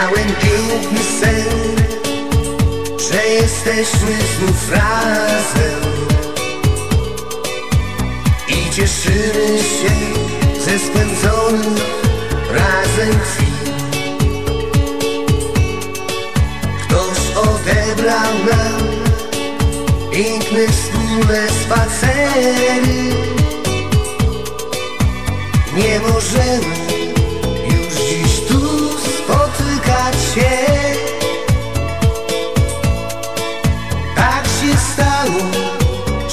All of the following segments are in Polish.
Miałem piękny sen Że jesteśmy znów razem. I cieszymy się ze spędzonych razem chwil. Ktoś odebrał nam piękne wspólne spacery. Nie możemy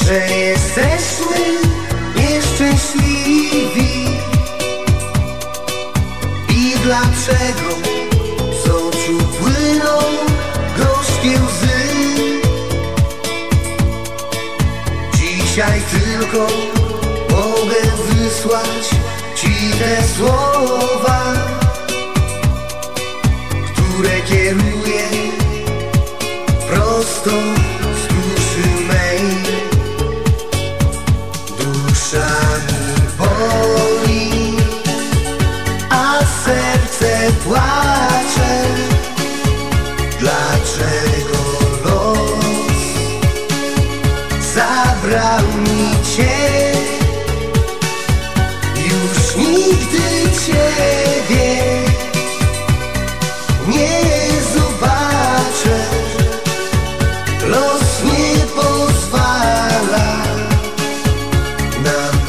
że jesteśmy nieszczęśliwi. I dlaczego z oczu płyną gorzkie łzy? Dzisiaj tylko mogę wysłać Ci te słowa Które kieruję prosto shine.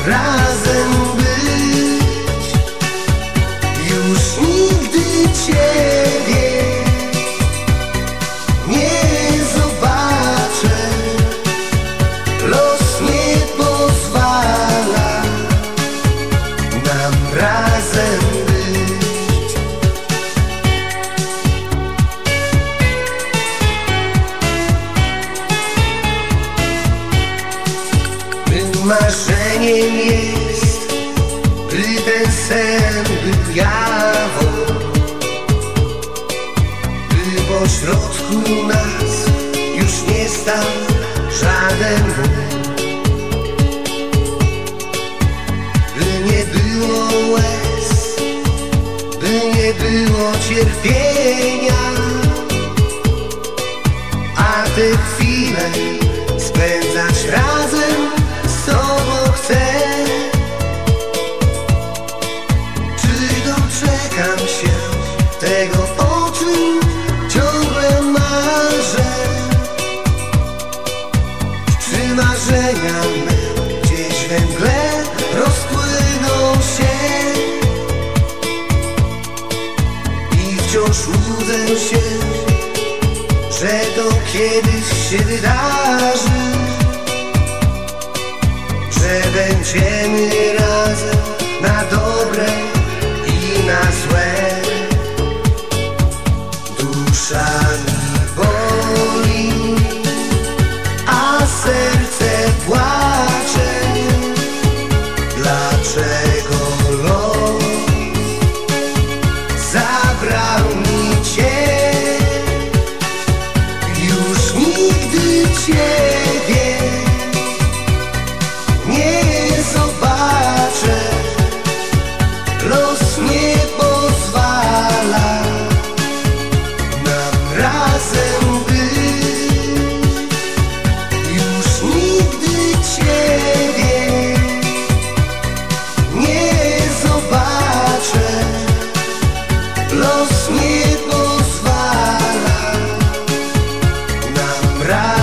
Nam jawą By pośrodku nas już nie stał żaden By nie było łez, by nie było cierpienia się tego, o czym ciągle marzę. Czy marzenia me gdzieś we mgle rozpłyną się. I wciąż łudzę się, że to kiedyś się wydarzy Że będziemy razem na dobre Radio.